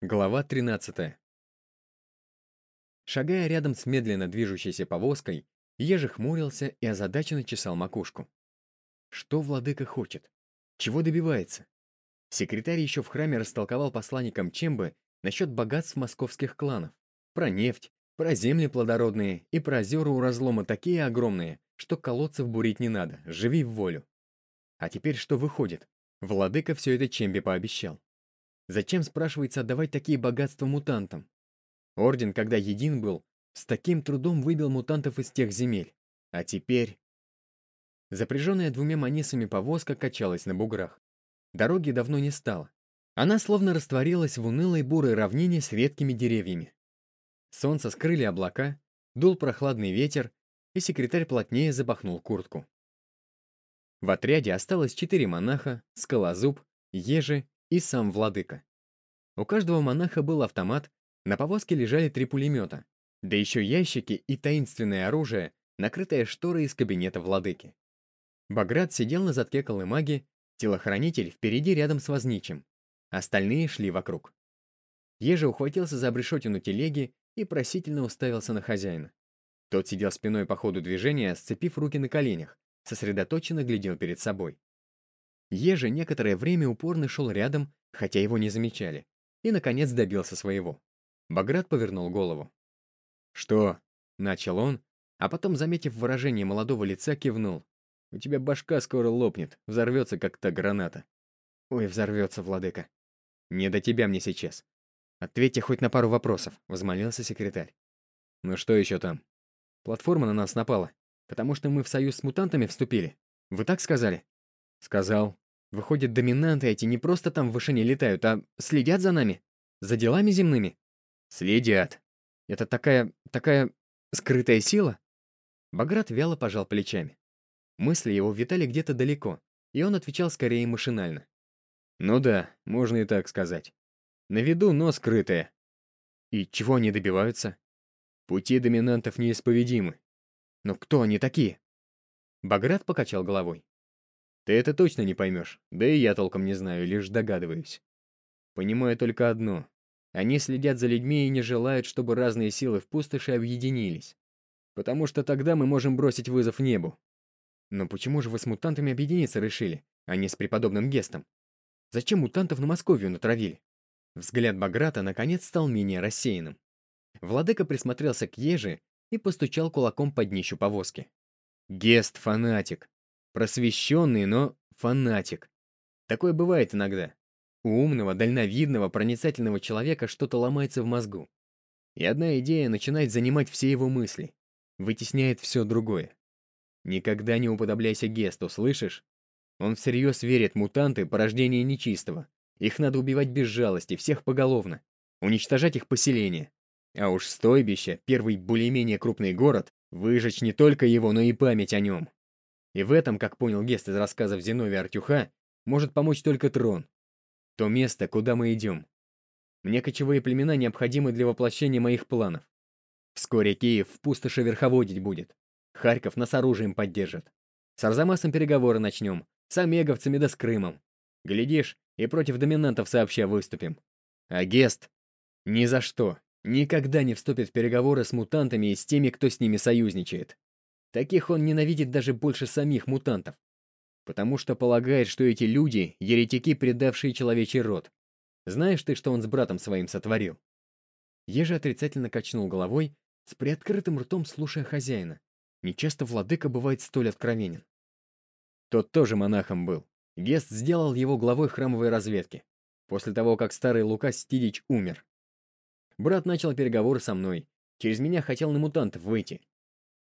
Глава 13. Шагая рядом с медленно движущейся повозкой, Ежи хмурился и озадаченно чесал макушку. Что владыка хочет? Чего добивается? Секретарь еще в храме растолковал посланникам Чембы насчет богатств московских кланов. Про нефть, про земли плодородные и про озера у разлома такие огромные, что колодцев бурить не надо, живи в волю. А теперь что выходит? Владыка все это Чембе пообещал. Зачем, спрашивается, отдавать такие богатства мутантам? Орден, когда един был, с таким трудом выбил мутантов из тех земель. А теперь... Запряженная двумя манисами повозка качалась на буграх. Дороги давно не стало. Она словно растворилась в унылой бурой равнине с редкими деревьями. Солнце скрыли облака, дул прохладный ветер, и секретарь плотнее запахнул куртку. В отряде осталось четыре монаха, скалозуб, ежи и сам владыка. У каждого монаха был автомат, на повозке лежали три пулемета, да еще ящики и таинственное оружие, накрытое шторой из кабинета владыки. Баграт сидел на задке колымаги, телохранитель впереди рядом с возничим. Остальные шли вокруг. Ежи ухватился за обрешетину телеги и просительно уставился на хозяина. Тот сидел спиной по ходу движения, сцепив руки на коленях, сосредоточенно глядел перед собой. Ежи некоторое время упорно шел рядом, хотя его не замечали, и, наконец, добился своего. Баграт повернул голову. «Что?» — начал он, а потом, заметив выражение молодого лица, кивнул. «У тебя башка скоро лопнет, взорвется, как та граната». «Ой, взорвется, владыка». «Не до тебя мне сейчас. Ответьте хоть на пару вопросов», — возмолился секретарь. «Ну что еще там?» «Платформа на нас напала, потому что мы в союз с мутантами вступили. Вы так сказали?» «Сказал. Выходит, доминанты эти не просто там в вышине летают, а следят за нами? За делами земными?» «Следят», это такая... такая... скрытая сила?» Баграт вяло пожал плечами. Мысли его витали где-то далеко, и он отвечал скорее машинально. «Ну да, можно и так сказать. На виду, но скрытая. И чего они добиваются? Пути доминантов неисповедимы. Но кто они такие?» Баграт покачал головой. «Ты это точно не поймешь, да и я толком не знаю, лишь догадываюсь. Понимаю только одно. Они следят за людьми и не желают, чтобы разные силы в пустоши объединились. Потому что тогда мы можем бросить вызов небу. Но почему же вы с мутантами объединиться решили, а не с преподобным Гестом? Зачем мутантов на Московию натравили? Взгляд Баграта наконец стал менее рассеянным. Владыка присмотрелся к еже и постучал кулаком по днищу повозки. Гест — фанатик. Просвещенный, но фанатик. Такое бывает иногда. У умного, дальновидного, проницательного человека что-то ломается в мозгу. И одна идея начинает занимать все его мысли. Вытесняет все другое. Никогда не уподобляйся Гесту, слышишь? Он всерьез верит мутанты — порождение нечистого. Их надо убивать без жалости, всех поголовно. Уничтожать их поселение. А уж стойбище, первый более-менее крупный город, выжечь не только его, но и память о нем. И в этом, как понял Гест из рассказов Зиновия Артюха, может помочь только трон. То место, куда мы идем. Мне кочевые племена необходимы для воплощения моих планов. Вскоре Киев в пустоши верховодить будет. Харьков нас оружием поддержит. С Арзамасом переговоры начнем. С омеговцами да с Крымом. Глядишь, и против доминантов сообща выступим. А Гест ни за что, никогда не вступит в переговоры с мутантами и с теми, кто с ними союзничает. Таких он ненавидит даже больше самих мутантов потому что полагает, что эти люди — еретики, предавшие человечий род. Знаешь ты, что он с братом своим сотворил?» Ежи отрицательно качнул головой, с приоткрытым ртом слушая хозяина. Нечасто владыка бывает столь откровенен. Тот тоже монахом был. Гест сделал его главой храмовой разведки, после того, как старый Лука Стидич умер. Брат начал переговоры со мной. Через меня хотел на мутантов выйти.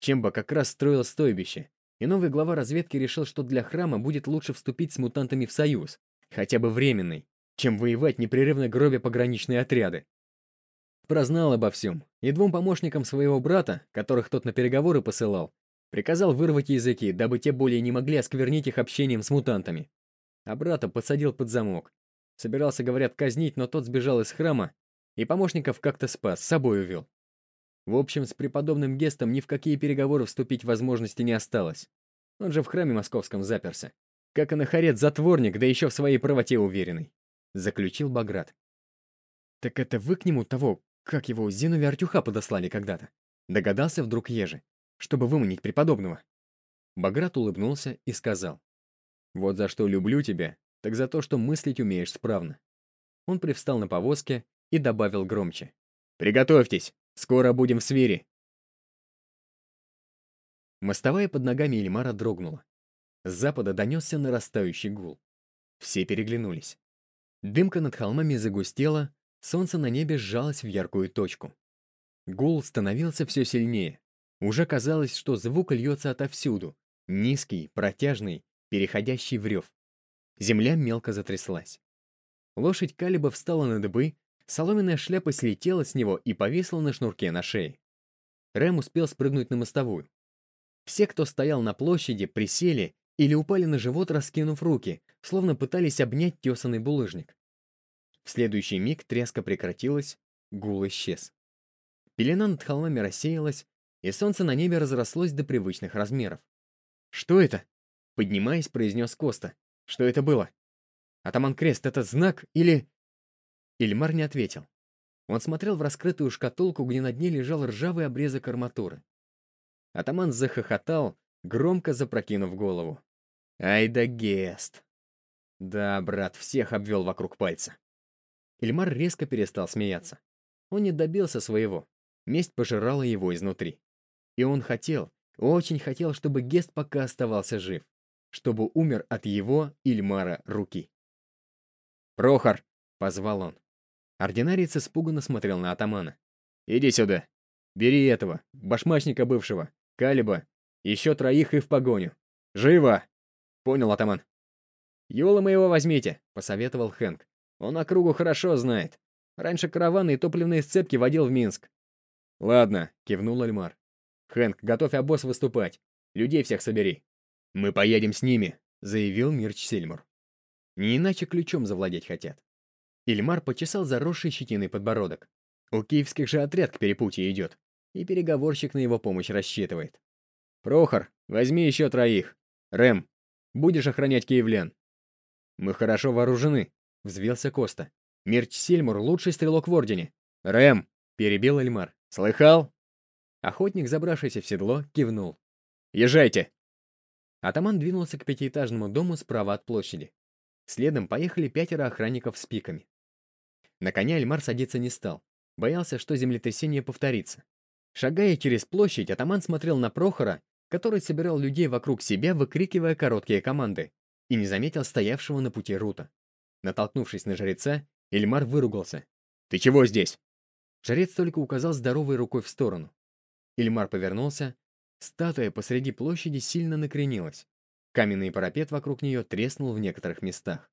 Чемба как раз строил стойбище, и новый глава разведки решил, что для храма будет лучше вступить с мутантами в союз, хотя бы временный, чем воевать непрерывно гробя пограничные отряды. Прознал обо всем, и двум помощникам своего брата, которых тот на переговоры посылал, приказал вырвать языки, дабы те более не могли осквернить их общением с мутантами. А брата посадил под замок. Собирался, говорят, казнить, но тот сбежал из храма, и помощников как-то спас, с собой увел. В общем, с преподобным Гестом ни в какие переговоры вступить возможности не осталось. Он же в храме московском заперся. Как и нахарет затворник, да еще в своей правоте уверенный. Заключил Баграт. «Так это вы к нему того, как его, Зинове Артюха подослали когда-то?» Догадался вдруг Ежи, чтобы выманить преподобного. Баграт улыбнулся и сказал. «Вот за что люблю тебя, так за то, что мыслить умеешь справно». Он привстал на повозке и добавил громче. «Приготовьтесь, скоро будем в свире». Мостовая под ногами Ильмара дрогнула. С запада донесся нарастающий гул. Все переглянулись. Дымка над холмами загустела, солнце на небе сжалось в яркую точку. Гул становился все сильнее. Уже казалось, что звук льется отовсюду. Низкий, протяжный, переходящий в рев. Земля мелко затряслась. Лошадь Калиба встала на дыбы, соломенная шляпа слетела с него и повисла на шнурке на шее. Рэм успел спрыгнуть на мостовую. Все, кто стоял на площади, присели или упали на живот, раскинув руки, словно пытались обнять тесанный булыжник. В следующий миг тряска прекратилась, гул исчез. Пелена над холмами рассеялась, и солнце на небе разрослось до привычных размеров. «Что это?» — поднимаясь, произнес Коста. «Что это было? Атаман Крест — это знак или...» Ильмар не ответил. Он смотрел в раскрытую шкатулку, где на дне лежал ржавый обрезок арматуры. Атаман захохотал, громко запрокинув голову. «Ай да Гест!» Да, брат, всех обвел вокруг пальца. Ильмар резко перестал смеяться. Он не добился своего. Месть пожирала его изнутри. И он хотел, очень хотел, чтобы Гест пока оставался жив. Чтобы умер от его, Ильмара, руки. «Прохор!» — позвал он. Ординариец испуганно смотрел на атамана. «Иди сюда. Бери этого, башмачника бывшего, Калиба, еще троих и в погоню. Живо!» «Понял, атаман». «Юла моего возьмите», — посоветовал Хэнк. «Он округу хорошо знает. Раньше караваны и топливные сцепки водил в Минск». «Ладно», — кивнул Альмар. «Хэнк, готовь обоз выступать. Людей всех собери». «Мы поедем с ними», — заявил Мирч Сильмур. Не иначе ключом завладеть хотят. Ильмар почесал заросший щетиной подбородок. У киевских же отряд к перепутью идет и переговорщик на его помощь рассчитывает. «Прохор, возьми еще троих. Рэм, будешь охранять киевлян». «Мы хорошо вооружены», — взвелся Коста. «Мирч Сильмур — лучший стрелок в Ордене». «Рэм», — перебил Эльмар. «Слыхал?» Охотник, забравшийся в седло, кивнул. «Езжайте!» Атаман двинулся к пятиэтажному дому справа от площади. Следом поехали пятеро охранников с пиками. На коня Эльмар садиться не стал. Боялся, что землетрясение повторится. Шагая через площадь, атаман смотрел на Прохора, который собирал людей вокруг себя, выкрикивая короткие команды, и не заметил стоявшего на пути Рута. Натолкнувшись на жреца, Эльмар выругался. «Ты чего здесь?» Жрец только указал здоровой рукой в сторону. Эльмар повернулся. Статуя посреди площади сильно накренилась. Каменный парапет вокруг нее треснул в некоторых местах.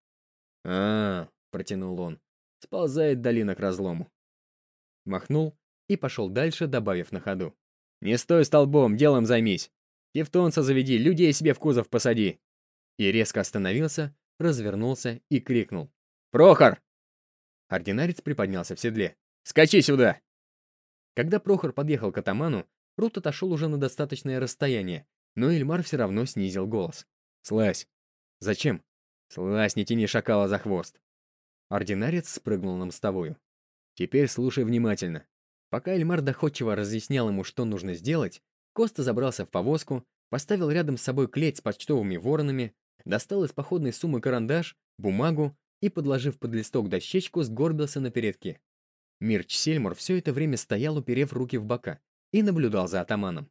а, -а, протянул он. «Сползает долина к разлому». Махнул и пошел дальше, добавив на ходу. «Не стой столбом, делом займись! Тевтонца заведи, людей себе в кузов посади!» И резко остановился, развернулся и крикнул. «Прохор!» Ординарец приподнялся в седле. «Скачи сюда!» Когда Прохор подъехал к атаману, Рут отошел уже на достаточное расстояние, но Эльмар все равно снизил голос. «Слазь!» «Зачем?» «Слазь, не тяни шакала за хвост!» Ординарец спрыгнул на мостовую. «Теперь слушай внимательно. Пока Эльмар доходчиво разъяснял ему, что нужно сделать, Коста забрался в повозку, поставил рядом с собой клеть с почтовыми воронами, достал из походной суммы карандаш, бумагу и, подложив под листок дощечку, сгорбился на передке. Мирч Сельмур все это время стоял, уперев руки в бока, и наблюдал за атаманом.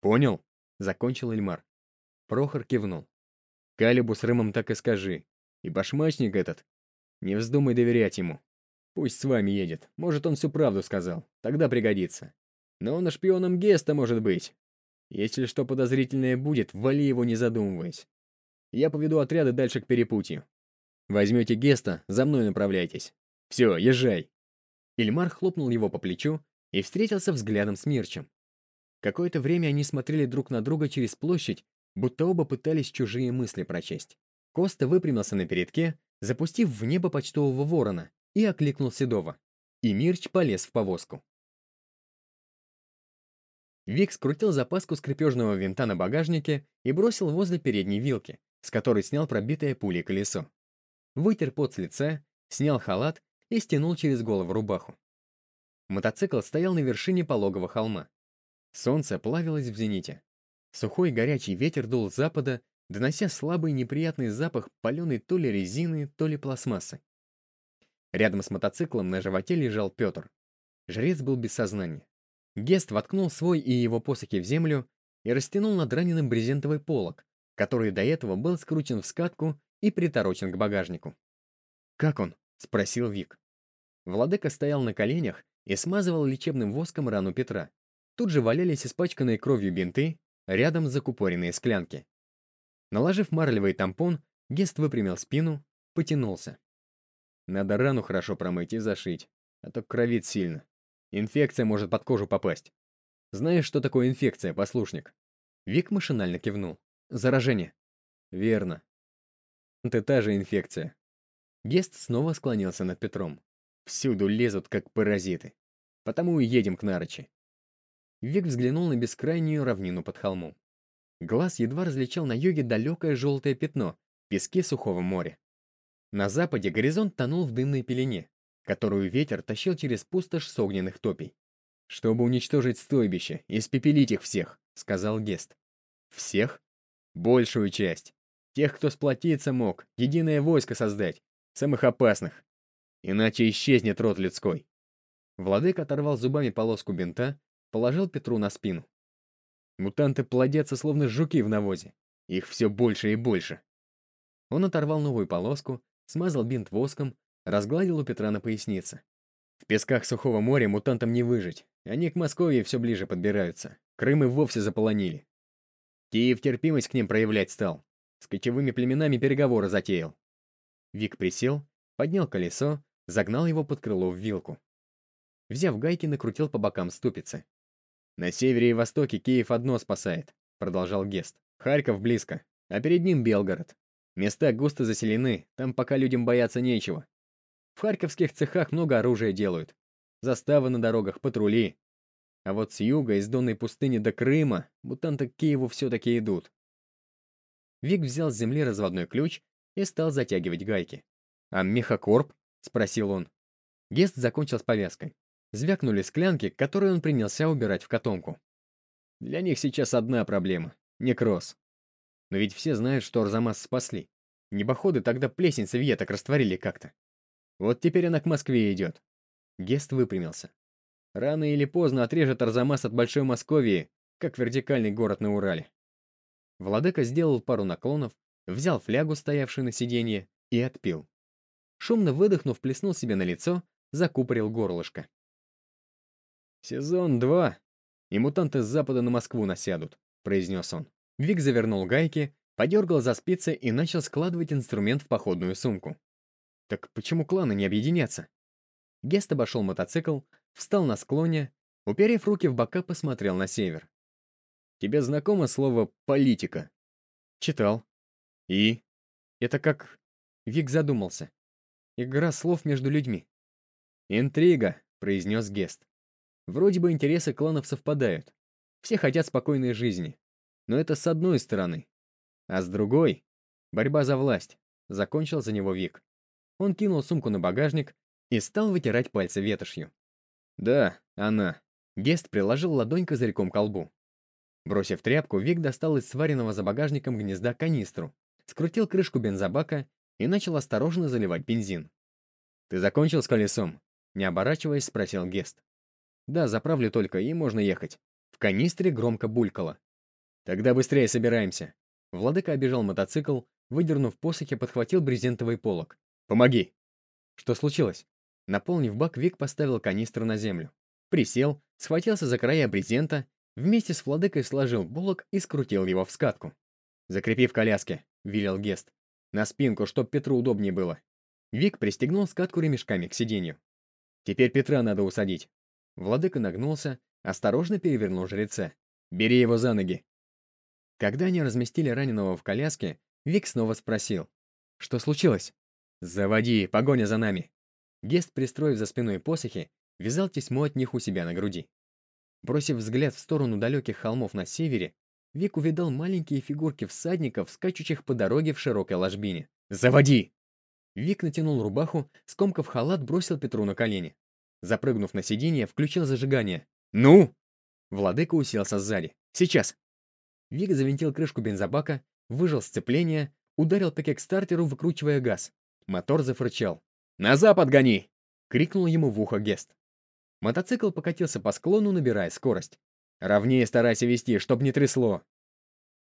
«Понял?» — закончил Эльмар. Прохор кивнул. «Калибу с Рымом так и скажи. И башмачник этот. Не вздумай доверять ему. Пусть с вами едет. Может, он всю правду сказал. Тогда пригодится. Но он и шпионом Геста может быть. Если что подозрительное будет, вали его не задумываясь. Я поведу отряды дальше к перепутью. Возьмете Геста, за мной направляйтесь. Все, езжай. Ильмар хлопнул его по плечу и встретился взглядом с Мирчем. Какое-то время они смотрели друг на друга через площадь, будто оба пытались чужие мысли прочесть. Коста выпрямился на передке, запустив в небо почтового ворона, и окликнул Седова. И Мирч полез в повозку. Вик скрутил запаску скрепежного винта на багажнике и бросил возле передней вилки, с которой снял пробитое пулей колесо. Вытер пот с лица, снял халат и стянул через голову рубаху. Мотоцикл стоял на вершине пологого холма. Солнце плавилось в зените. Сухой горячий ветер дул с запада, донося слабый неприятный запах паленой то ли резины, то ли пластмассы. Рядом с мотоциклом на животе лежал Петр. Жрец был без сознания. Гест воткнул свой и его посохи в землю и растянул над раненым брезентовый полог, который до этого был скручен в скатку и приторочен к багажнику. «Как он?» — спросил Вик. Владыка стоял на коленях и смазывал лечебным воском рану Петра. Тут же валялись испачканные кровью бинты, рядом закупоренные склянки. Наложив марлевый тампон, Гест выпрямил спину, потянулся. Надо рану хорошо промыть и зашить, а то кровит сильно. Инфекция может под кожу попасть. Знаешь, что такое инфекция, послушник? Вик машинально кивнул. Заражение. Верно. Это та же инфекция. Гест снова склонился над Петром. Всюду лезут, как паразиты. Потому и едем к Нарочи. Вик взглянул на бескрайнюю равнину под холмом. Глаз едва различал на юге далекое желтое пятно, пески сухого моря. На западе горизонт тонул в дымной пелене, которую ветер тащил через пустошь с огненных топей. «Чтобы уничтожить стойбище, испепелить их всех», — сказал Гест. «Всех? Большую часть. Тех, кто сплотиться мог, единое войско создать, самых опасных. Иначе исчезнет род людской». Владык оторвал зубами полоску бинта, положил Петру на спину. Мутанты плодятся, словно жуки в навозе. Их все больше и больше. Он оторвал новую полоску, смазал бинт воском, разгладил у Петра на пояснице. В песках сухого моря мутантам не выжить. Они к Москве все ближе подбираются. Крым и вовсе заполонили. Киев терпимость к ним проявлять стал. С кочевыми племенами переговоры затеял. Вик присел, поднял колесо, загнал его под крыло в вилку. Взяв гайки, накрутил по бокам ступицы. «На севере и востоке Киев одно спасает», — продолжал Гест. «Харьков близко, а перед ним Белгород. Места густо заселены, там пока людям бояться нечего. В харьковских цехах много оружия делают. Заставы на дорогах, патрули. А вот с юга, из Донной пустыни до Крыма, мутанты к Киеву все-таки идут. Вик взял с земли разводной ключ и стал затягивать гайки. «А мехокорп?» — спросил он. Гест закончил с повязкой. Звякнули склянки, которые он принялся убирать в котомку. Для них сейчас одна проблема — некроз. Но ведь все знают, что Арзамас спасли. Небоходы тогда плесень с веток растворили как-то. Вот теперь она к Москве идет. Гест выпрямился. Рано или поздно отрежет Арзамас от Большой Московии, как вертикальный город на Урале. Владыка сделал пару наклонов, взял флягу, стоявшую на сиденье, и отпил. Шумно выдохнув, плеснул себе на лицо, закупорил горлышко. «Сезон два, и мутанты с запада на Москву насядут», — произнес он. Вик завернул гайки, подергал за спицы и начал складывать инструмент в походную сумку. Так почему кланы не объединятся? Гест обошел мотоцикл, встал на склоне, уперев руки в бока, посмотрел на север. «Тебе знакомо слово «политика»?» «Читал». «И?» «Это как...» Вик задумался. «Игра слов между людьми». «Интрига», — произнес Гест. Вроде бы интересы кланов совпадают. Все хотят спокойной жизни. Но это с одной стороны. А с другой — борьба за власть. Закончил за него Вик. Он кинул сумку на багажник и стал вытирать пальцы ветошью. «Да, она». Гест приложил ладонь козырьком к колбу. Бросив тряпку, Вик достал из сваренного за багажником гнезда канистру, скрутил крышку бензобака и начал осторожно заливать бензин. «Ты закончил с колесом?» Не оборачиваясь, спросил Гест. Да, заправлю только, и можно ехать. В канистре громко булькало. Тогда быстрее собираемся. Владыка обежал мотоцикл, выдернув посохи, подхватил брезентовый полог. Помоги. Что случилось? Наполнив бак, Вик поставил канистру на землю. Присел, схватился за края брезента, вместе с владыкой сложил полог и скрутил его в скатку. «Закрепи в коляске», — велел Гест. «На спинку, чтоб Петру удобнее было». Вик пристегнул скатку ремешками к сиденью. «Теперь Петра надо усадить. Владыка нагнулся, осторожно перевернул жреца. «Бери его за ноги!» Когда они разместили раненого в коляске, Вик снова спросил. «Что случилось?» «Заводи, погоня за нами!» Гест, пристроив за спиной посохи, вязал тесьму от них у себя на груди. Бросив взгляд в сторону далеких холмов на севере, Вик увидал маленькие фигурки всадников, скачущих по дороге в широкой ложбине. «Заводи!» Вик натянул рубаху, скомкав халат, бросил Петру на колени. Запрыгнув на сиденье, включил зажигание. «Ну!» Владыка уселся сзади. «Сейчас!» Вик завинтил крышку бензобака, выжал сцепление, ударил по кикстартеру, выкручивая газ. Мотор зафырчал. «На запад гони!» — крикнул ему в ухо Гест. Мотоцикл покатился по склону, набирая скорость. «Ровнее старайся вести, чтоб не трясло!»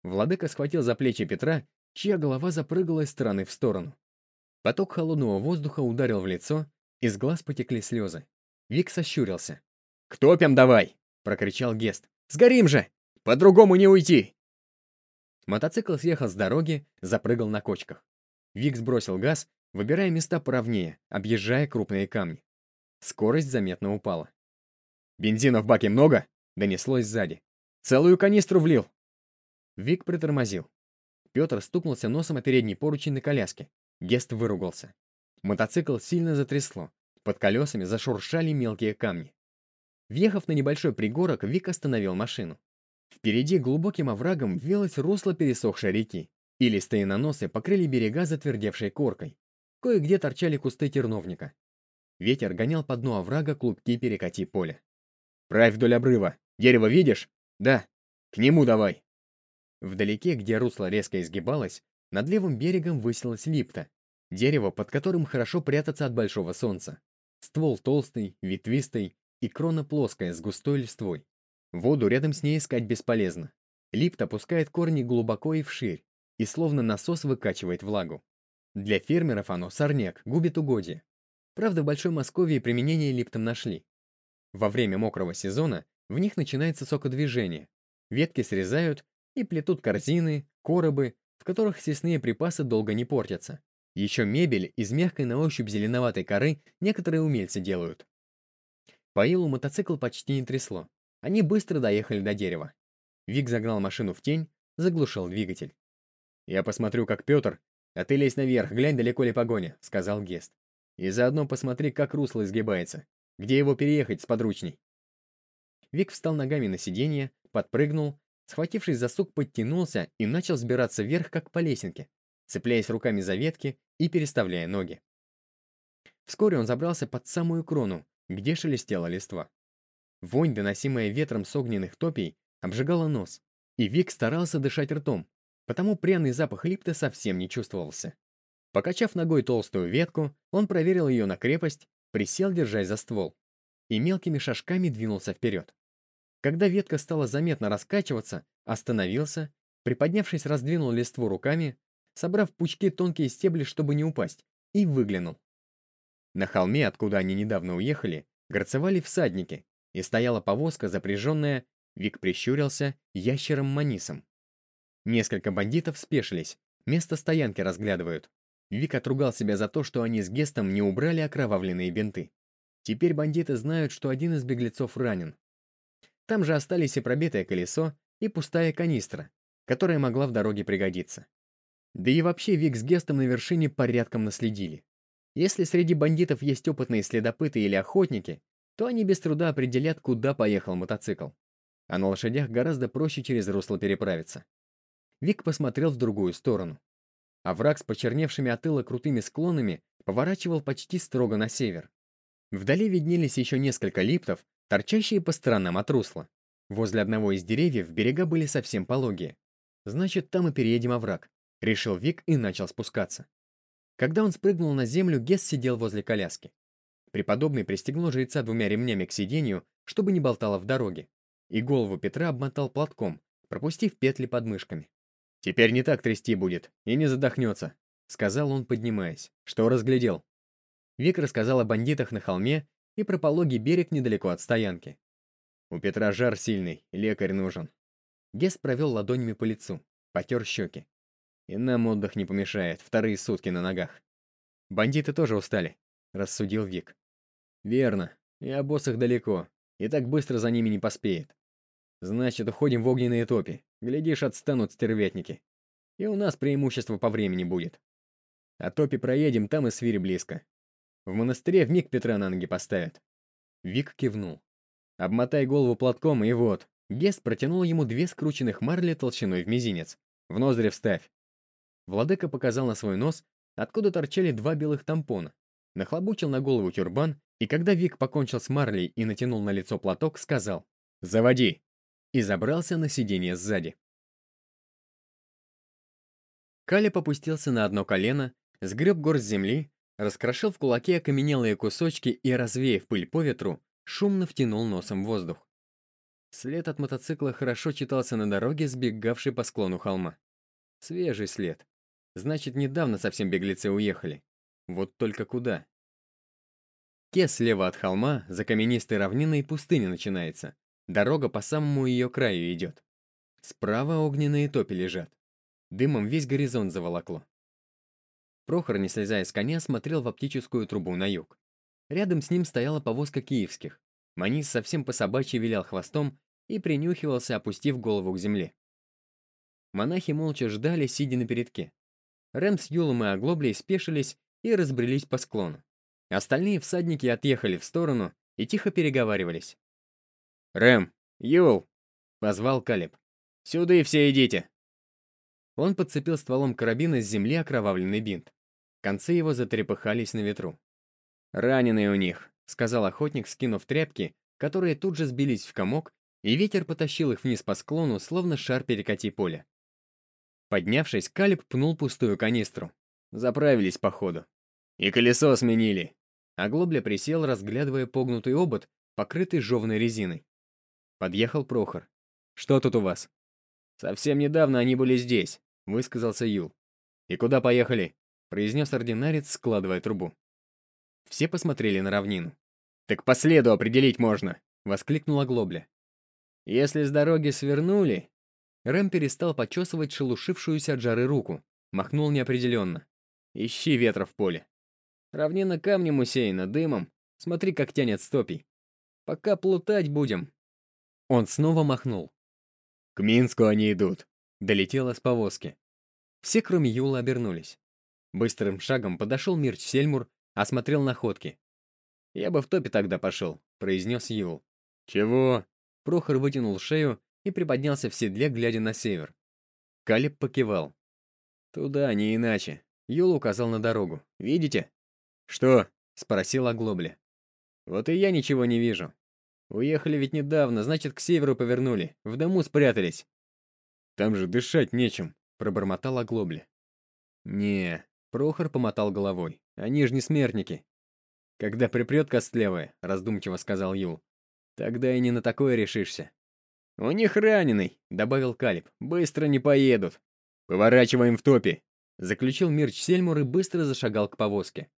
Владыка схватил за плечи Петра, чья голова запрыгала из стороны в сторону. Поток холодного воздуха ударил в лицо, из глаз потекли слезы. Вик сощурился. «К топям давай!» — прокричал Гест. «Сгорим же! По-другому не уйти!» Мотоцикл съехал с дороги, запрыгал на кочках. Вик сбросил газ, выбирая места поровнее, объезжая крупные камни. Скорость заметно упала. «Бензина в баке много?» — донеслось сзади. «Целую канистру влил!» Вик притормозил. Петр стукнулся носом о передний поручень на коляске. Гест выругался. Мотоцикл сильно затрясло. Под колесами зашуршали мелкие камни. Въехав на небольшой пригорок, Вик остановил машину. Впереди глубоким оврагом велось русло пересохшей реки. И листые наносы покрыли берега затвердевшей коркой. Кое-где торчали кусты терновника. Ветер гонял по дну оврага клубки перекати поля. «Правь вдоль обрыва. Дерево видишь?» «Да. К нему давай». Вдалеке, где русло резко изгибалось, над левым берегом высилась липта, дерево, под которым хорошо прятаться от большого солнца. Ствол толстый, ветвистый и крона плоская, с густой листвой. Воду рядом с ней искать бесполезно. Липт опускает корни глубоко и вширь, и словно насос выкачивает влагу. Для фермеров оно сорняк, губит угодья. Правда, в Большой Москве применение липтом нашли. Во время мокрого сезона в них начинается сокодвижение. Ветки срезают и плетут корзины, коробы, в которых съестные припасы долго не портятся. Еще мебель из мягкой на ощупь зеленоватой коры некоторые умельцы делают. По илу мотоцикл почти не трясло. Они быстро доехали до дерева. Вик загнал машину в тень, заглушил двигатель. «Я посмотрю, как Петр, а ты лезь наверх, глянь, далеко ли погоня», — сказал Гест. «И заодно посмотри, как русло изгибается. Где его переехать с подручней?» Вик встал ногами на сиденье, подпрыгнул, схватившись за сук, подтянулся и начал сбираться вверх, как по лесенке, цепляясь руками за ветки и переставляя ноги. Вскоре он забрался под самую крону, где шелестела листва. Вонь, доносимая ветром с огненных топий, обжигала нос, и Вик старался дышать ртом, потому пряный запах липта совсем не чувствовался. Покачав ногой толстую ветку, он проверил ее на крепость, присел, держась за ствол, и мелкими шажками двинулся вперед. Когда ветка стала заметно раскачиваться, остановился, приподнявшись, раздвинул листву руками, собрав пучки тонкие стебли, чтобы не упасть, и выглянул. На холме, откуда они недавно уехали, горцевали всадники, и стояла повозка, запряженная, Вик прищурился, ящером-манисом. Несколько бандитов спешились, место стоянки разглядывают. Вик отругал себя за то, что они с Гестом не убрали окровавленные бинты. Теперь бандиты знают, что один из беглецов ранен. Там же остались и пробитое колесо, и пустая канистра, которая могла в дороге пригодиться. Да и вообще Вик с Гестом на вершине порядком наследили. Если среди бандитов есть опытные следопыты или охотники, то они без труда определят, куда поехал мотоцикл. А на лошадях гораздо проще через русло переправиться. Вик посмотрел в другую сторону. Овраг с почерневшими от ила крутыми склонами поворачивал почти строго на север. Вдали виднелись еще несколько липтов, торчащие по сторонам от русла. Возле одного из деревьев берега были совсем пологие. Значит, там и переедем овраг. — решил Вик и начал спускаться. Когда он спрыгнул на землю, Гес сидел возле коляски. Преподобный пристегнул жреца двумя ремнями к сиденью, чтобы не болтало в дороге, и голову Петра обмотал платком, пропустив петли под мышками. «Теперь не так трясти будет, и не задохнется», — сказал он, поднимаясь. «Что разглядел?» Вик рассказал о бандитах на холме и про пологий берег недалеко от стоянки. «У Петра жар сильный, лекарь нужен». Гес провел ладонями по лицу, потер щеки. И нам отдых не помешает, вторые сутки на ногах. Бандиты тоже устали, рассудил Вик. Верно, и обоз их далеко, и так быстро за ними не поспеет. Значит, уходим в огненные топи. Глядишь, отстанут стервятники. И у нас преимущество по времени будет. А топи проедем, там и свири близко. В монастыре в миг Петра на ноги поставят. Вик кивнул. Обмотай голову платком, и вот. Гест протянул ему две скрученных марли толщиной в мизинец. В ноздри вставь. Владыка показал на свой нос, откуда торчали два белых тампона. Нахлобучил на голову тюрбан, и когда Вик покончил с марлей и натянул на лицо платок, сказал «Заводи!» и забрался на сиденье сзади. Калеб опустился на одно колено, сгреб горсть земли, раскрошил в кулаке окаменелые кусочки и, развеяв пыль по ветру, шумно втянул носом воздух. След от мотоцикла хорошо читался на дороге, сбегавшей по склону холма. Свежий след. Значит, недавно совсем беглецы уехали. Вот только куда? Те слева от холма, за каменистой равниной пустыня начинается. Дорога по самому ее краю идет. Справа огненные топи лежат. Дымом весь горизонт заволокло. Прохор, не слезая с коня, смотрел в оптическую трубу на юг. Рядом с ним стояла повозка киевских. Манис совсем по собачьи вилял хвостом и принюхивался, опустив голову к земле. Монахи молча ждали, сидя на передке. Рэм с Юлом и Оглоблей спешились и разбрелись по склону. Остальные всадники отъехали в сторону и тихо переговаривались. «Рэм, Юл!» — позвал Калиб. «Сюда и все идите!» Он подцепил стволом карабина с земли окровавленный бинт. Концы его затрепыхались на ветру. «Раненые у них», — сказал охотник, скинув тряпки, которые тут же сбились в комок, и ветер потащил их вниз по склону, словно шар перекати поля. Поднявшись, Калиб пнул пустую канистру. Заправились, походу. И колесо сменили. Оглобля присел, разглядывая погнутый обод, покрытый жевной резиной. Подъехал Прохор. «Что тут у вас?» «Совсем недавно они были здесь», — высказался Юл. «И куда поехали?» — произнес ординарец, складывая трубу. Все посмотрели на равнину. «Так по следу определить можно!» — воскликнула Глобля. «Если с дороги свернули...» Рэм перестал почесывать шелушившуюся от жары руку, махнул неопределенно. «Ищи ветра в поле. Равнина камнем усеяна, дымом. Смотри, как тянет стопий. Пока плутать будем». Он снова махнул. «К Минску они идут», — долетело с повозки. Все, кроме Юла, обернулись. Быстрым шагом подошел Мирч Сельмур осмотрел находки. «Я бы в топе тогда пошел», — произнес Юл. «Чего?» Прохор вытянул шею и приподнялся в седле, глядя на север. Калиб покивал. «Туда, не иначе». Юл указал на дорогу. «Видите?» «Что?» — спросил Оглобля. «Вот и я ничего не вижу. Уехали ведь недавно, значит, к северу повернули. В дому спрятались». «Там же дышать нечем», — пробормотал Оглобля. «Не», — Прохор помотал головой. Они же не смертники. Когда припрет костлевая, раздумчиво сказал Юл, тогда и не на такое решишься. У них раненый, добавил Калиб, быстро не поедут. Поворачиваем в топе, заключил Мирч Сельмур и быстро зашагал к повозке.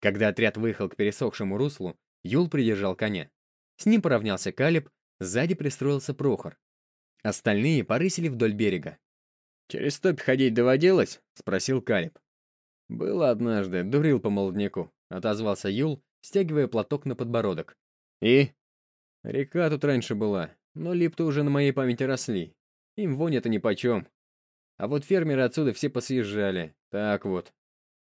Когда отряд выехал к пересохшему руслу, Юл придержал коня. С ним поравнялся Калиб, сзади пристроился Прохор. Остальные порысили вдоль берега. «Через топь ходить доводилось?» — спросил Калиб. «Было однажды, дурил по молодняку», — отозвался Юл, стягивая платок на подбородок. «И?» «Река тут раньше была, но липты уже на моей памяти росли. Им вонь-то нипочем. А вот фермеры отсюда все посъезжали. Так вот».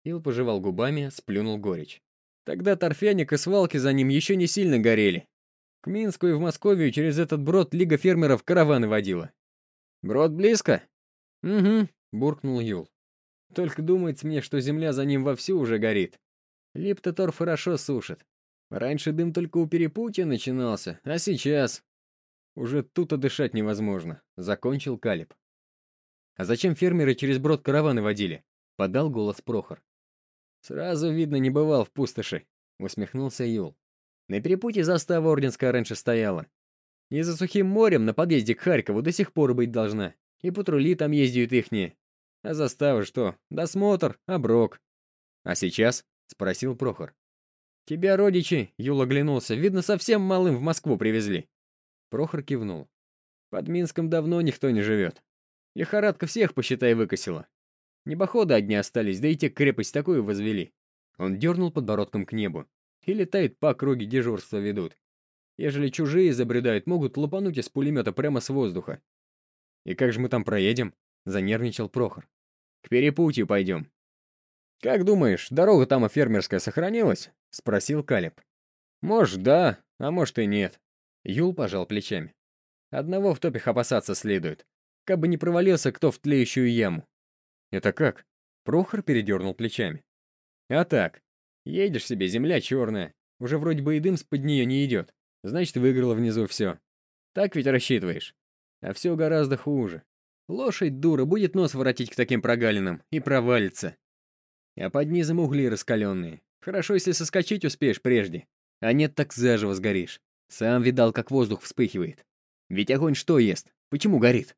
Ил пожевал губами, сплюнул горечь. Тогда торфяник и свалки за ним еще не сильно горели. К Минску и в Московию через этот брод Лига фермеров караваны водила. «Брод близко?» «Угу», — буркнул Юл. Только думается мне, что земля за ним вовсю уже горит. Липтотор хорошо сушит. Раньше дым только у перепутья начинался, а сейчас... Уже тут-то дышать невозможно, закончил Калиб. А зачем фермеры через брод караваны водили? Подал голос Прохор. Сразу видно, не бывал в пустоши, усмехнулся Юл. На перепутье застава орденская раньше стояла. И за сухим морем на подъезде к Харькову до сих пор быть должна. И патрули там ездят ихние. А застава что? Досмотр, оброк. А сейчас? Спросил Прохор. Тебя родичи, Юл оглянулся, видно, совсем малым в Москву привезли. Прохор кивнул. Под Минском давно никто не живет. Лихорадка всех, посчитай, выкосила. Небоходы одни остались, да и те крепость такую возвели. Он дернул подбородком к небу. И летает по округе дежурства ведут. Ежели чужие забредают, могут лопануть из пулемета прямо с воздуха. И как же мы там проедем? Занервничал Прохор. «К перепутью пойдем». «Как думаешь, дорога там и фермерская сохранилась?» Спросил Калиб. «Может, да, а может и нет». Юл пожал плечами. «Одного в топих опасаться следует. Как бы не провалился кто в тлеющую яму». «Это как?» Прохор передернул плечами. А так, едешь себе, земля черная. Уже вроде бы и дым с-под нее не идет. Значит, выиграла внизу все. Так ведь рассчитываешь? А все гораздо хуже. Лошадь дура будет нос воротить к таким прогалинам и провалится. А под низом угли раскаленные. Хорошо, если соскочить успеешь прежде. А нет, так заживо сгоришь. Сам видал, как воздух вспыхивает. Ведь огонь что ест? Почему горит?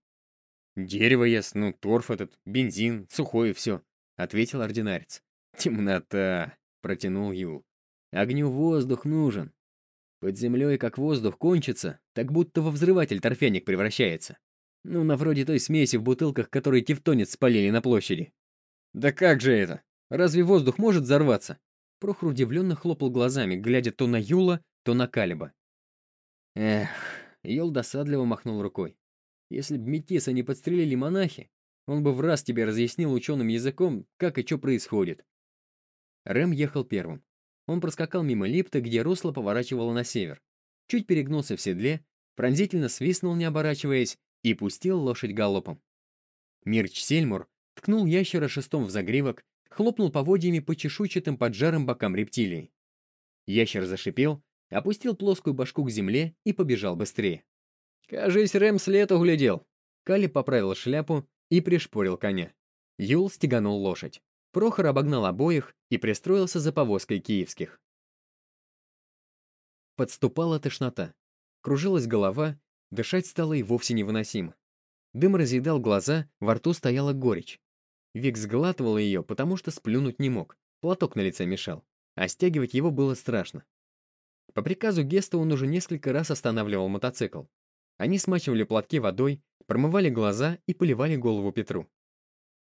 Дерево ест, ну, торф этот, бензин, сухое все, ответил ординарец. Темнота, протянул Юл. Огню воздух нужен. Под землей, как воздух кончится, так будто во взрыватель торфяник превращается. Ну, на вроде той смеси в бутылках, которые тевтонец спалили на площади. Да как же это? Разве воздух может взорваться? Прохор удивленно хлопал глазами, глядя то на Юла, то на Калиба. Эх, Йол досадливо махнул рукой. Если б Метиса не подстрелили монахи, он бы в раз тебе разъяснил ученым языком, как и что происходит. Рэм ехал первым. Он проскакал мимо липта, где русло поворачивало на север. Чуть перегнулся в седле, пронзительно свистнул, не оборачиваясь, и пустил лошадь галопом. Мирч Сельмур ткнул ящера шестом в загривок, хлопнул поводьями по чешуйчатым поджарым бокам рептилии. Ящер зашипел, опустил плоскую башку к земле и побежал быстрее. «Кажись, Рэм след углядел». Кали поправил шляпу и пришпорил коня. Юл стеганул лошадь. Прохор обогнал обоих и пристроился за повозкой киевских. Подступала тошнота. Кружилась голова, дышать стало и вовсе невыносимо. Дым разъедал глаза, во рту стояла горечь. Вик сглатывал ее, потому что сплюнуть не мог, платок на лице мешал, а стягивать его было страшно. По приказу Геста он уже несколько раз останавливал мотоцикл. Они смачивали платки водой, промывали глаза и поливали голову Петру.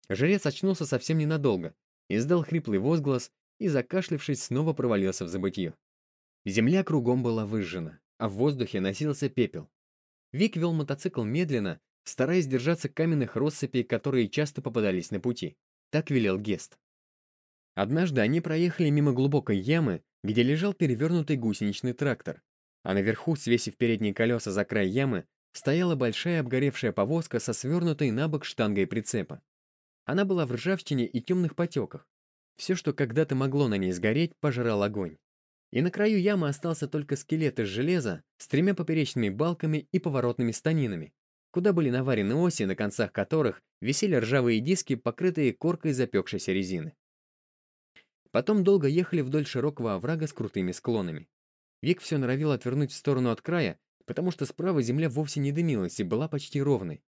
Жрец очнулся совсем ненадолго, издал хриплый возглас и, закашлившись, снова провалился в забытье. Земля кругом была выжжена, а в воздухе носился пепел. Вик вел мотоцикл медленно, стараясь держаться каменных россыпей, которые часто попадались на пути. Так велел Гест. Однажды они проехали мимо глубокой ямы, где лежал перевернутый гусеничный трактор, а наверху, свесив передние колеса за край ямы, стояла большая обгоревшая повозка со свернутой на бок штангой прицепа. Она была в ржавчине и темных потеках. Все, что когда-то могло на ней сгореть, пожрал огонь. И на краю ямы остался только скелет из железа с тремя поперечными балками и поворотными станинами, куда были наварены оси, на концах которых висели ржавые диски, покрытые коркой запекшейся резины. Потом долго ехали вдоль широкого оврага с крутыми склонами. Вик все норовил отвернуть в сторону от края, потому что справа земля вовсе не дымилась и была почти ровной.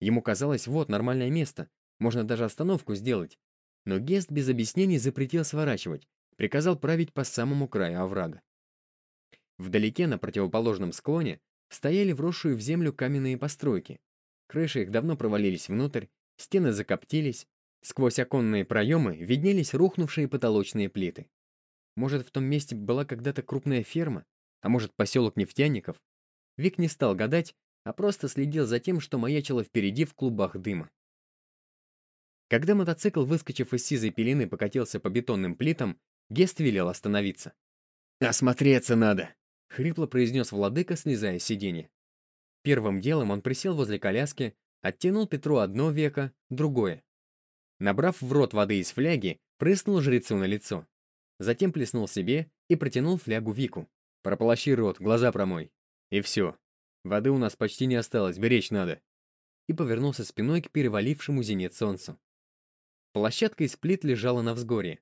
Ему казалось, вот нормальное место, можно даже остановку сделать. Но Гест без объяснений запретил сворачивать, приказал править по самому краю оврага. Вдалеке, на противоположном склоне, стояли вросшие в землю каменные постройки. Крыши их давно провалились внутрь, стены закоптились, сквозь оконные проемы виднелись рухнувшие потолочные плиты. Может, в том месте была когда-то крупная ферма, а может, поселок нефтяников? Вик не стал гадать, а просто следил за тем, что маячило впереди в клубах дыма. Когда мотоцикл, выскочив из сизой пелены, покатился по бетонным плитам, Гест велел остановиться. «Осмотреться надо!» — хрипло произнес владыка, слезая с сиденья. Первым делом он присел возле коляски, оттянул Петру одно веко, другое. Набрав в рот воды из фляги, прыснул жрецу на лицо. Затем плеснул себе и протянул флягу Вику. «Прополощи рот, глаза промой. И все. Воды у нас почти не осталось, беречь надо». И повернулся спиной к перевалившему зенит солнцу. Площадка из плит лежала на взгоре.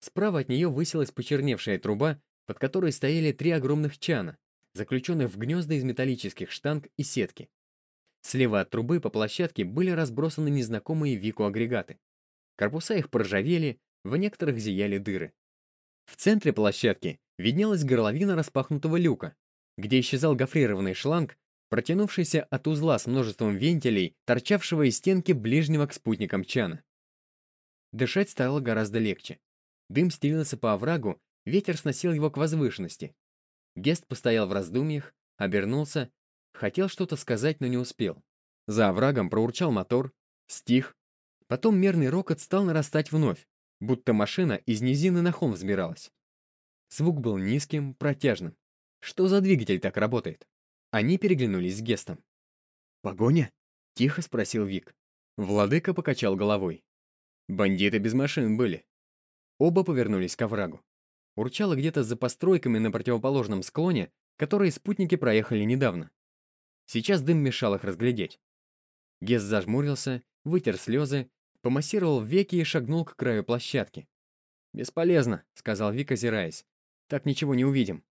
Справа от нее высилась почерневшая труба, под которой стояли три огромных чана, заключенных в гнезда из металлических штанг и сетки. Слева от трубы по площадке были разбросаны незнакомые Вику агрегаты. Корпуса их поржавели, в некоторых зияли дыры. В центре площадки виднелась горловина распахнутого люка, где исчезал гофрированный шланг, протянувшийся от узла с множеством вентилей, торчавшего из стенки ближнего к спутникам чана. Дышать стало гораздо легче. Дым стелился по оврагу, Ветер сносил его к возвышенности. Гест постоял в раздумьях, обернулся, хотел что-то сказать, но не успел. За оврагом проурчал мотор, стих. Потом мерный рокот стал нарастать вновь, будто машина из низины на холм взбиралась. Звук был низким, протяжным. Что за двигатель так работает? Они переглянулись с Гестом. «Погоня?» — тихо спросил Вик. Владыка покачал головой. Бандиты без машин были. Оба повернулись к оврагу. Урчало где-то за постройками на противоположном склоне, которые спутники проехали недавно. Сейчас дым мешал их разглядеть. Гес зажмурился, вытер слезы, помассировал веки и шагнул к краю площадки. «Бесполезно», — сказал Вик, озираясь. «Так ничего не увидим».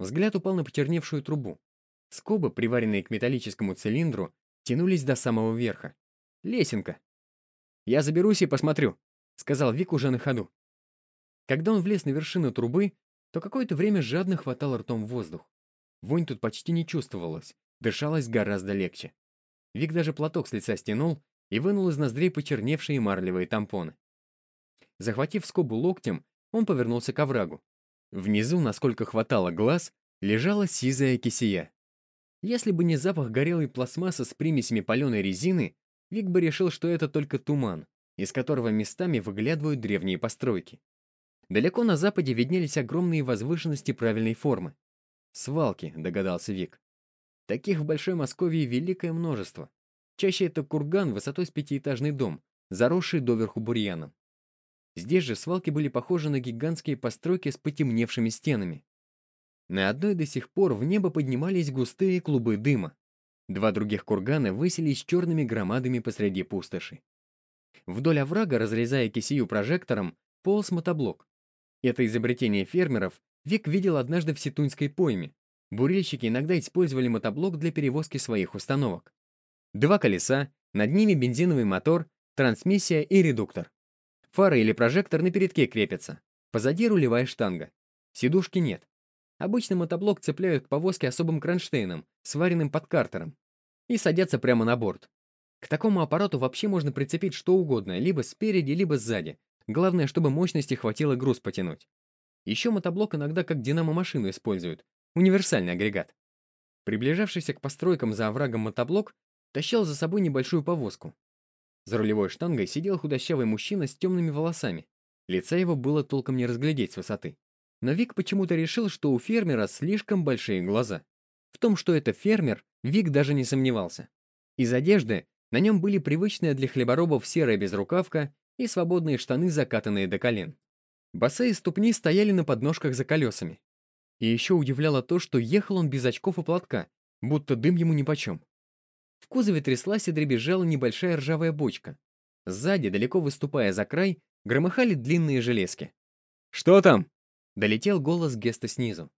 Взгляд упал на почерневшую трубу. Скобы, приваренные к металлическому цилиндру, тянулись до самого верха. Лесенка. «Я заберусь и посмотрю», — сказал Вик уже на ходу. Когда он влез на вершину трубы, то какое-то время жадно хватал ртом воздух. Вонь тут почти не чувствовалась, дышалось гораздо легче. Вик даже платок с лица стянул и вынул из ноздрей почерневшие марлевые тампоны. Захватив скобу локтем, он повернулся к оврагу. Внизу, насколько хватало глаз, лежала сизая кисия. Если бы не запах горелой пластмассы с примесями паленой резины, Вик бы решил, что это только туман, из которого местами выглядывают древние постройки. Далеко на западе виднелись огромные возвышенности правильной формы. Свалки, догадался Вик. Таких в Большой Москве великое множество. Чаще это курган высотой с пятиэтажный дом, заросший доверху бурьяном. Здесь же свалки были похожи на гигантские постройки с потемневшими стенами. На одной до сих пор в небо поднимались густые клубы дыма. Два других кургана высились черными громадами посреди пустоши. Вдоль оврага, разрезая кисию прожектором, полз мотоблок. Это изобретение фермеров Вик видел однажды в Ситуньской пойме. Бурильщики иногда использовали мотоблок для перевозки своих установок. Два колеса, над ними бензиновый мотор, трансмиссия и редуктор. Фары или прожектор на передке крепятся. Позади рулевая штанга. Сидушки нет. Обычно мотоблок цепляют к повозке особым кронштейном, сваренным под картером, и садятся прямо на борт. К такому аппарату вообще можно прицепить что угодно, либо спереди, либо сзади. Главное, чтобы мощности хватило груз потянуть. Еще мотоблок иногда как динамо-машину используют. Универсальный агрегат. Приближавшийся к постройкам за оврагом мотоблок тащил за собой небольшую повозку. За рулевой штангой сидел худощавый мужчина с темными волосами. Лица его было толком не разглядеть с высоты. Но Вик почему-то решил, что у фермера слишком большие глаза. В том, что это фермер, Вик даже не сомневался. Из одежды на нем были привычная для хлеборобов серая безрукавка и свободные штаны, закатанные до колен. Босые ступни стояли на подножках за колесами. И еще удивляло то, что ехал он без очков и платка, будто дым ему нипочем. В кузове тряслась и дребезжала небольшая ржавая бочка. Сзади, далеко выступая за край, громыхали длинные железки. «Что там?» — долетел голос Геста снизу.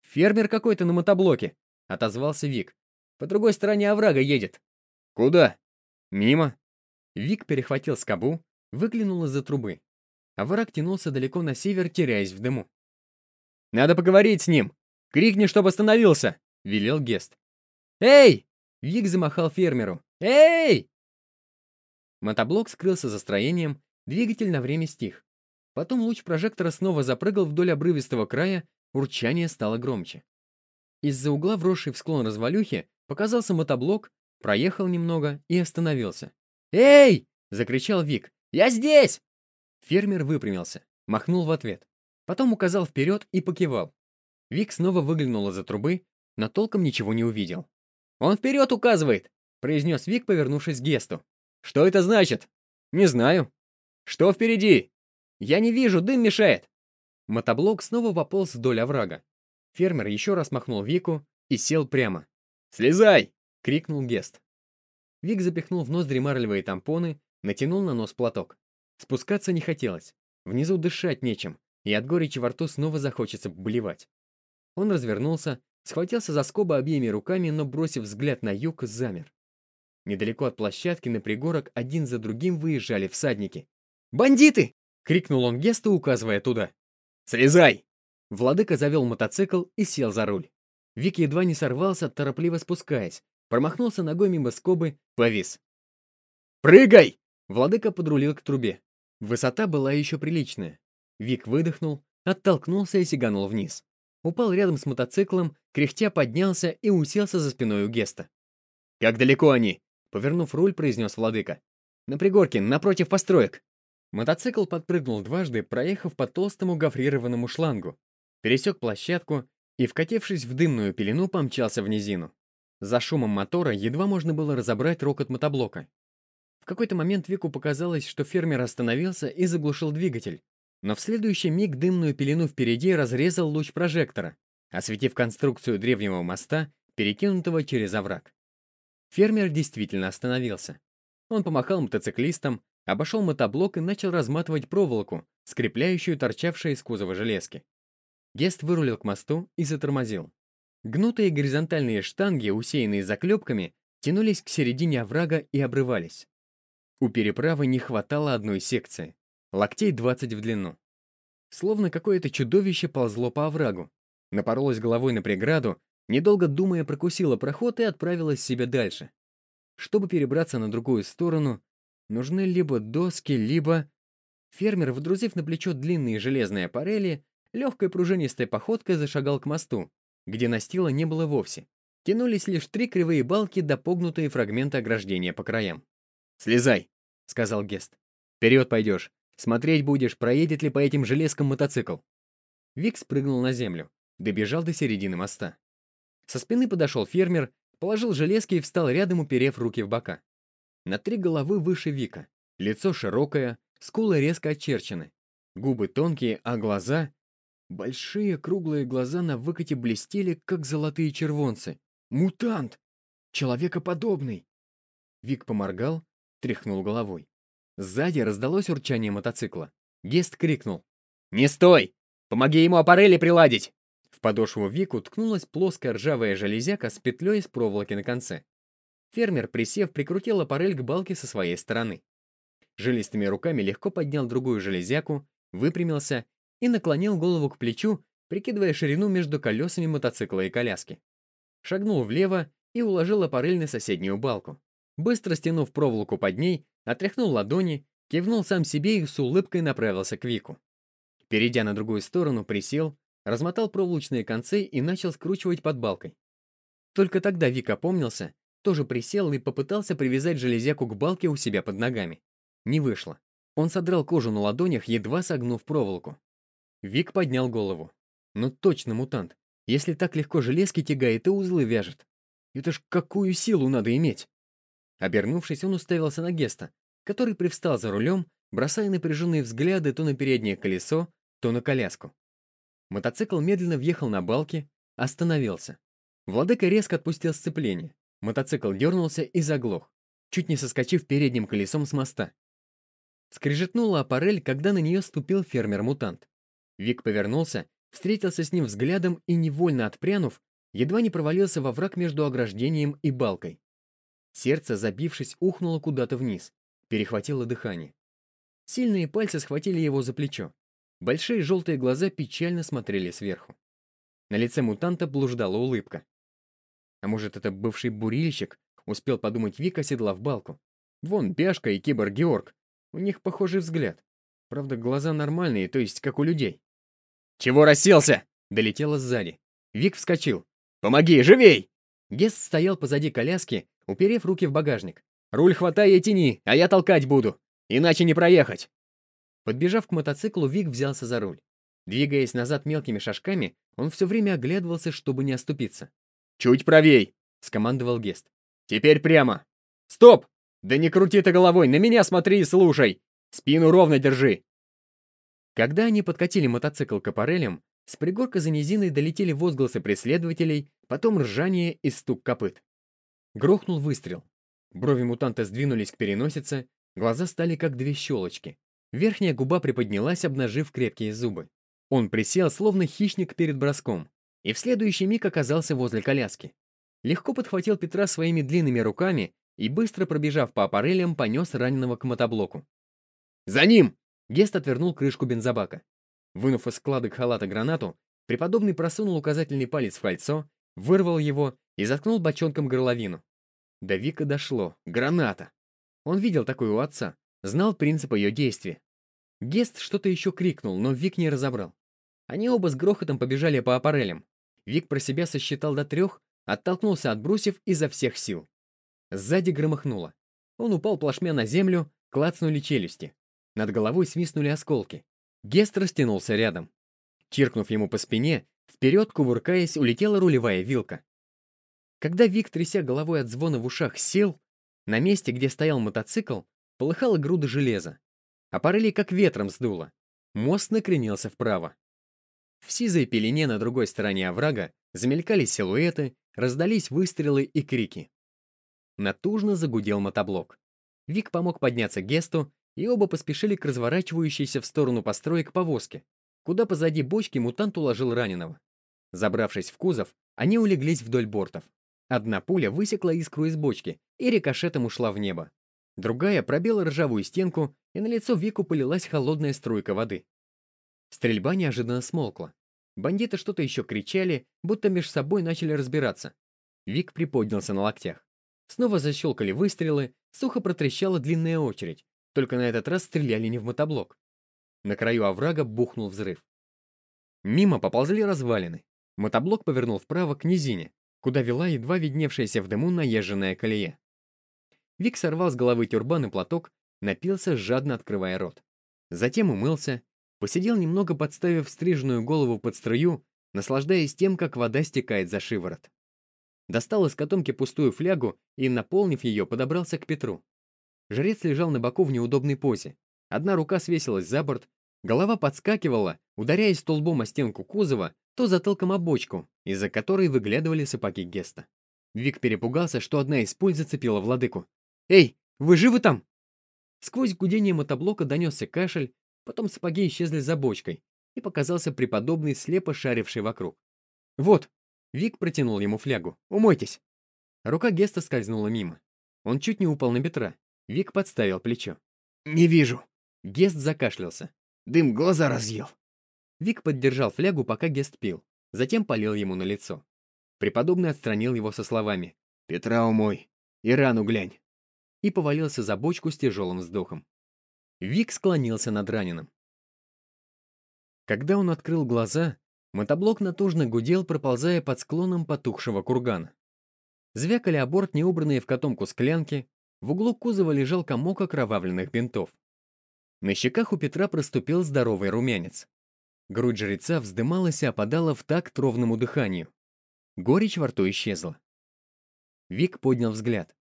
«Фермер какой-то на мотоблоке», — отозвался Вик. «По другой стороне оврага едет». «Куда?» «Мимо». Вик перехватил скобу, выглянул из-за трубы. Овраг тянулся далеко на север, теряясь в дыму. «Надо поговорить с ним! Крикни, чтобы остановился!» — велел Гест. «Эй!» Вик замахал фермеру. «Эй!» Мотоблок скрылся за строением, двигатель на время стих. Потом луч прожектора снова запрыгал вдоль обрывистого края, урчание стало громче. Из-за угла, вросший в склон развалюхи, показался мотоблок, проехал немного и остановился. «Эй!» — закричал Вик. «Я здесь!» Фермер выпрямился, махнул в ответ. Потом указал вперед и покивал. Вик снова выглянул из-за трубы, но толком ничего не увидел. «Он вперед указывает!» — произнес Вик, повернувшись к Гесту. «Что это значит?» «Не знаю». «Что впереди?» «Я не вижу, дым мешает!» Мотоблок снова пополз вдоль оврага. Фермер еще раз махнул Вику и сел прямо. «Слезай!» — крикнул Гест. Вик запихнул в ноздри марлевые тампоны, натянул на нос платок. Спускаться не хотелось. Внизу дышать нечем, и от горечи во рту снова захочется блевать. Он развернулся, Схватился за скобы обеими руками, но, бросив взгляд на юг, замер. Недалеко от площадки на пригорок один за другим выезжали всадники. «Бандиты!» — крикнул он Гесту, указывая туда. «Слезай!» Владыка завел мотоцикл и сел за руль. Вик едва не сорвался, торопливо спускаясь. Промахнулся ногой мимо скобы, повис. «Прыгай!» Владыка подрулил к трубе. Высота была еще приличная. Вик выдохнул, оттолкнулся и сиганул вниз упал рядом с мотоциклом, кряхтя поднялся и уселся за спиной у Геста. «Как далеко они?» — повернув руль, произнес владыка. «На пригорке, напротив построек». Мотоцикл подпрыгнул дважды, проехав по толстому гофрированному шлангу, пересек площадку и, вкатившись в дымную пелену, помчался в низину. За шумом мотора едва можно было разобрать рокот мотоблока. В какой-то момент Вику показалось, что фермер остановился и заглушил двигатель. Но в следующий миг дымную пелену впереди разрезал луч прожектора, осветив конструкцию древнего моста, перекинутого через овраг. Фермер действительно остановился. Он помахал мотоциклистам, обошел мотоблок и начал разматывать проволоку, скрепляющую торчавшие из кузова железки. Гест вырулил к мосту и затормозил. Гнутые горизонтальные штанги, усеянные заклепками, тянулись к середине оврага и обрывались. У переправы не хватало одной секции, локтей 20 в длину. Словно какое-то чудовище ползло по оврагу, напоролось головой на преграду, недолго думая прокусило проход и отправилось себе дальше. Чтобы перебраться на другую сторону, нужны либо доски, либо... Фермер, вдрузив на плечо длинные железные аппарели, легкой пружинистой походкой зашагал к мосту, где настила не было вовсе. Тянулись лишь три кривые балки да погнутые фрагменты ограждения по краям. «Слезай!» — сказал Гест. «Вперед пойдешь. Смотреть будешь, проедет ли по этим железкам мотоцикл». Вик спрыгнул на землю, добежал до середины моста. Со спины подошел фермер, положил железки и встал рядом, уперев руки в бока. На три головы выше Вика. Лицо широкое, скулы резко очерчены. Губы тонкие, а глаза Большие круглые глаза на выкате блестели, как золотые червонцы. «Мутант! Человекоподобный!» Вик поморгал, тряхнул головой. Сзади раздалось урчание мотоцикла. Гест крикнул. «Не стой! Помоги ему аппарели приладить!» В подошву Вику ткнулась плоская ржавая железяка с петлей из проволоки на конце. Фермер, присев, прикрутил аппарель к балке со своей стороны. Жилистыми руками легко поднял другую железяку, выпрямился и наклонил голову к плечу, прикидывая ширину между колесами мотоцикла и коляски. Шагнул влево и уложил аппарель на соседнюю балку. Быстро стянув проволоку под ней, отряхнул ладони, кивнул сам себе и с улыбкой направился к Вику. Перейдя на другую сторону, присел, размотал проволочные концы и начал скручивать под балкой. Только тогда Вик опомнился, тоже присел и попытался привязать железяку к балке у себя под ногами. Не вышло. Он содрал кожу на ладонях, едва согнув проволоку. Вик поднял голову. Ну точно мутант. Если так легко железки тягает и узлы вяжет. Это ж какую силу надо иметь? Обернувшись, он уставился на Геста, который привстал за рулем, бросая напряженные взгляды то на переднее колесо, то на коляску. Мотоцикл медленно въехал на балки, остановился. Владыка резко отпустил сцепление. Мотоцикл дернулся и заглох, чуть не соскочив передним колесом с моста. Скрежетнула аппарель, когда на нее ступил фермер-мутант. Вик повернулся, встретился с ним взглядом и, невольно отпрянув, едва не провалился во враг между ограждением и балкой. Сердце, забившись, ухнуло куда-то вниз, перехватило дыхание. Сильные пальцы схватили его за плечо. Большие желтые глаза печально смотрели сверху. На лице мутанта блуждала улыбка. А может, это бывший бурильщик, успел подумать Вик, оседлав балку. Вон Бяшка и Кибор Георг. У них похожий взгляд. Правда, глаза нормальные, то есть как у людей. «Чего расселся?» — долетело сзади. Вик вскочил. «Помоги, живей!» Гест стоял позади коляски, уперев руки в багажник. «Руль хватай и тяни, а я толкать буду, иначе не проехать!» Подбежав к мотоциклу, Вик взялся за руль. Двигаясь назад мелкими шажками, он все время оглядывался, чтобы не оступиться. «Чуть правей!» — скомандовал Гест. «Теперь прямо!» «Стоп! Да не крути ты головой, на меня смотри и слушай! Спину ровно держи!» Когда они подкатили мотоцикл к аппарелям, с пригорка за низиной долетели возгласы преследователей, потом ржание и стук копыт. Грохнул выстрел. Брови мутанта сдвинулись к переносице, глаза стали как две щелочки. Верхняя губа приподнялась, обнажив крепкие зубы. Он присел, словно хищник перед броском, и в следующий миг оказался возле коляски. Легко подхватил Петра своими длинными руками и, быстро пробежав по аппарелям, понес раненого к мотоблоку. «За ним!» Гест отвернул крышку бензобака. Вынув из складок халата гранату, преподобный просунул указательный палец в кольцо, вырвал его и заткнул бочонком горловину. До Вика дошло. Граната! Он видел такую у отца, знал принцип ее действия. Гест что-то еще крикнул, но Вик не разобрал. Они оба с грохотом побежали по аппарелям. Вик про себя сосчитал до трех, оттолкнулся от брусьев изо всех сил. Сзади громыхнуло. Он упал плашмя на землю, клацнули челюсти. Над головой свистнули осколки. Гест растянулся рядом. Чиркнув ему по спине, вперед, кувыркаясь, улетела рулевая вилка. Когда Вик, тряся головой от звона в ушах, сел, на месте, где стоял мотоцикл, полыхала груда железа. А парыли как ветром сдуло. Мост накренился вправо. В сизой пелене на другой стороне оврага замелькали силуэты, раздались выстрелы и крики. Натужно загудел мотоблок. Вик помог подняться Гесту, и оба поспешили к разворачивающейся в сторону построек повозке, куда позади бочки мутант уложил раненого. Забравшись в кузов, они улеглись вдоль бортов. Одна пуля высекла искру из бочки и рикошетом ушла в небо. Другая пробила ржавую стенку, и на лицо Вику полилась холодная струйка воды. Стрельба неожиданно смолкла. Бандиты что-то еще кричали, будто между собой начали разбираться. Вик приподнялся на локтях. Снова защелкали выстрелы, сухо протрещала длинная очередь, только на этот раз стреляли не в мотоблок. На краю оврага бухнул взрыв. Мимо поползли развалины. Мотоблок повернул вправо к низине, куда вела едва видневшаяся в дыму наезженная колея. Вик сорвал с головы тюрбан и платок, напился, жадно открывая рот. Затем умылся, посидел немного, подставив стриженную голову под струю, наслаждаясь тем, как вода стекает за шиворот. Достал из котомки пустую флягу и, наполнив ее, подобрался к Петру. Жрец лежал на боку в неудобной позе. Одна рука свесилась за борт, голова подскакивала, ударяясь столбом о стенку кузова, то затылком о бочку, из-за которой выглядывали сапоги Геста. Вик перепугался, что одна из пуль зацепила владыку. «Эй, вы живы там?» Сквозь гудение мотоблока донесся кашель, потом сапоги исчезли за бочкой, и показался преподобный, слепо шаривший вокруг. «Вот!» Вик протянул ему флягу. «Умойтесь!» Рука Геста скользнула мимо. Он чуть не упал на бетра. Вик подставил плечо. «Не вижу». Гест закашлялся. «Дым глаза разъел». Вик поддержал флягу, пока Гест пил. Затем полил ему на лицо. Преподобный отстранил его со словами. «Петра умой и рану глянь». И повалился за бочку с тяжелым вздохом. Вик склонился над раненым. Когда он открыл глаза, мотоблок натужно гудел, проползая под склоном потухшего кургана. Звякали о борт неубранные в котомку склянки, в углу кузова лежал комок окровавленных бинтов. На щеках у Петра проступил здоровый румянец. Грудь жреца вздымалась и опадала в такт ровному дыханию. Горечь во рту исчезла. Вик поднял взгляд.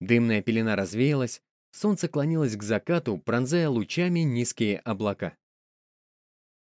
Дымная пелена развеялась, солнце клонилось к закату, пронзая лучами низкие облака.